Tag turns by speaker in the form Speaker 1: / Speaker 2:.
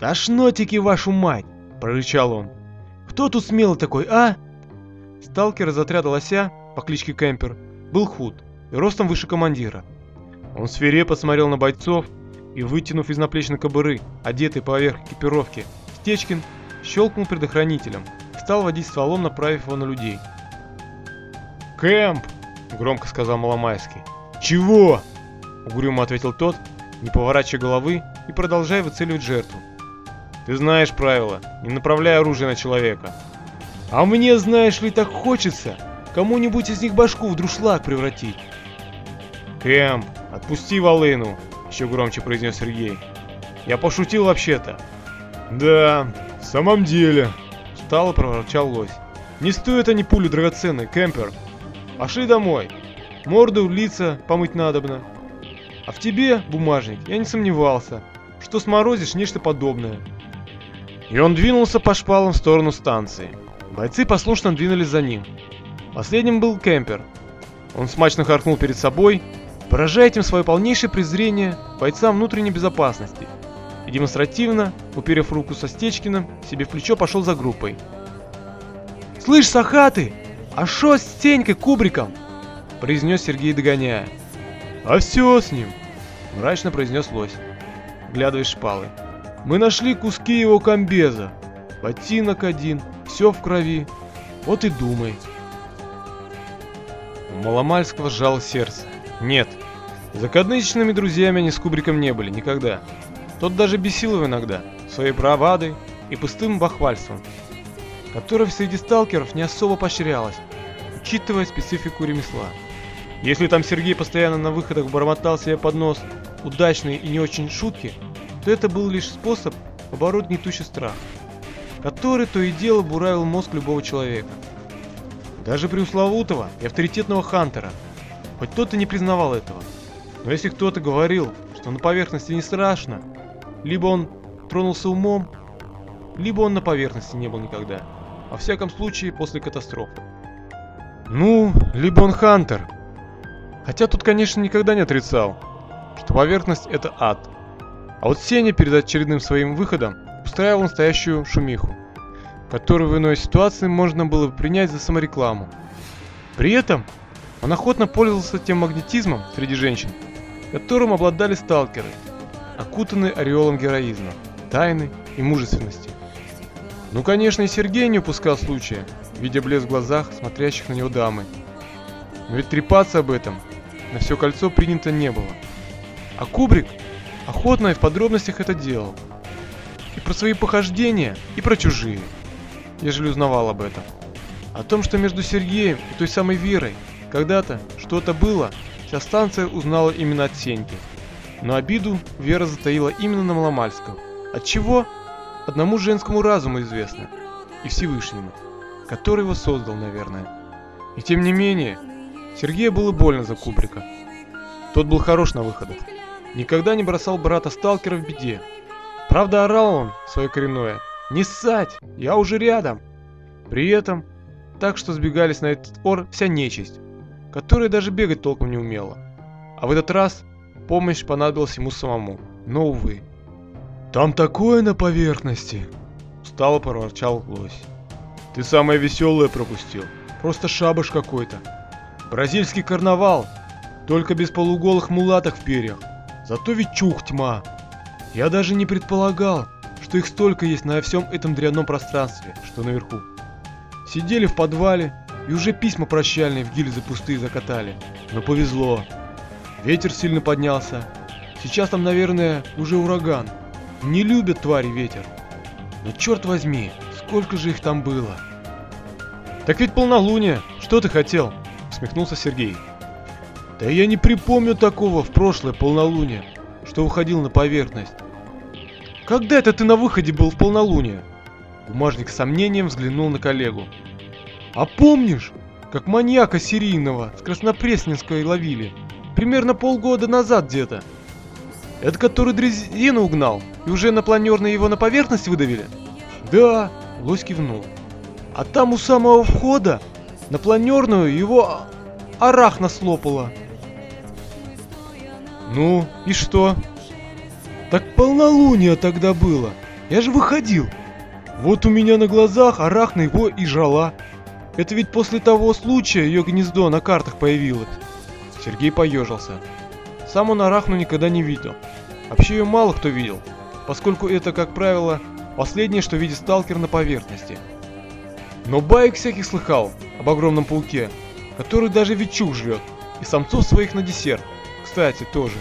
Speaker 1: «Тошнотики, вашу мать!» – прорычал он. «Кто тут смелый такой, а?» Сталкер из отряда лося по кличке Кемпер был худ и ростом выше командира. Он свирепо смотрел на бойцов и, вытянув из наплечной кобуры, одетый поверх экипировки, Стечкин щелкнул предохранителем и стал водить стволом, направив его на людей. «Кэмп!» – громко сказал Маломайский. «Чего?» – угрюмо ответил тот, не поворачивая головы и продолжая выцеливать жертву. «Ты знаешь правила, не направляй оружие на человека». «А мне, знаешь ли, так хочется кому-нибудь из них башку в друшлаг превратить». «Кэмп, отпусти волыну!» – еще громче произнес Сергей. «Я пошутил вообще-то». «Да, в самом деле», – устало проворчал лось. «Не стоят они пули драгоценной, Кемпер. Пошли домой. Морду, лица помыть надобно. А в тебе, бумажник, я не сомневался, что сморозишь нечто подобное. И он двинулся по шпалам в сторону станции. Бойцы послушно двинулись за ним. Последним был Кемпер. Он смачно харкнул перед собой, поражая этим свое полнейшее презрение бойцам внутренней безопасности. И демонстративно, уперев руку со Стечкиным, себе в плечо пошел за группой. «Слышь, Сахаты, а шо с Тенькой Кубриком?» произнес Сергей догоняя. «А все с ним!» – мрачно произнес лось, глядывая шпалы. «Мы нашли куски его комбеза. Ботинок один, все в крови. Вот и думай». У Маломальского сжало сердце. Нет, закадычными друзьями они с Кубриком не были никогда. Тот даже бесил его иногда, своей бравадой и пустым бахвальством, которое среди сталкеров не особо поощрялось, учитывая специфику ремесла. Если там Сергей постоянно на выходах бормотал себе под нос удачные и не очень шутки, то это был лишь способ побороть гнетущий страх, который то и дело буравил мозг любого человека. Даже преусловутого и авторитетного Хантера, хоть тот и не признавал этого. Но если кто-то говорил, что на поверхности не страшно, либо он тронулся умом, либо он на поверхности не был никогда. Во всяком случае, после катастрофы. Ну, либо он Хантер, Хотя тут, конечно, никогда не отрицал, что поверхность это ад. А вот Сеня перед очередным своим выходом устраивал настоящую шумиху, которую в иной ситуации можно было бы принять за саморекламу. При этом он охотно пользовался тем магнетизмом среди женщин, которым обладали сталкеры, окутанные ореолом героизма, тайны и мужественности. Ну, конечно, и Сергей не упускал случая, видя блеск в глазах смотрящих на него дамы. Но ведь трепаться об этом на все кольцо принято не было. А Кубрик охотно и в подробностях это делал. И про свои похождения, и про чужие, ежели узнавал об этом. О том, что между Сергеем и той самой Верой когда-то что-то было, вся станция узнала именно от Сеньки. Но обиду Вера затаила именно на Маломальском. От чего? Одному женскому разуму известно. И Всевышнему, который его создал, наверное. И тем не менее, Сергею было больно за Кубрика. Тот был хорош на выходах. Никогда не бросал брата сталкера в беде. Правда, орал он свое коренное. «Не ссать! Я уже рядом!» При этом, так что сбегались на этот ор вся нечисть, которая даже бегать толком не умела. А в этот раз помощь понадобилась ему самому. Но, увы. «Там такое на поверхности!» Устало проворчал лось. «Ты самое веселое пропустил. Просто шабаш какой-то. Бразильский карнавал, только без полуголых мулаток в перьях. Зато ведь чух тьма. Я даже не предполагал, что их столько есть на всем этом дрянном пространстве, что наверху. Сидели в подвале и уже письма прощальные в гильзы пустые закатали. Но повезло. Ветер сильно поднялся. Сейчас там, наверное, уже ураган. Не любят твари ветер. Но черт возьми, сколько же их там было. Так ведь полнолуние, что ты хотел? усмехнулся Сергей. Да я не припомню такого в прошлое полнолуние, что выходил на поверхность. Когда это ты на выходе был в полнолуние? Бумажник с сомнением взглянул на коллегу. А помнишь, как маньяка серийного с Краснопресненской ловили? Примерно полгода назад где-то. Это который дрезину угнал и уже на планерной его на поверхность выдавили? Да, лось кивнул. А там у самого входа на планерную его арахна слопала. Ну, и что? Так полнолуние тогда было. Я же выходил. Вот у меня на глазах Арахна его и жала. Это ведь после того случая ее гнездо на картах появилось. Сергей поежился. Сам он Арахну никогда не видел. Вообще ее мало кто видел, поскольку это, как правило, последнее, что видит сталкер на поверхности. Но баек всяких слыхал об огромном пауке, который даже ветчук жрет, и самцов своих на десерт, кстати, тоже.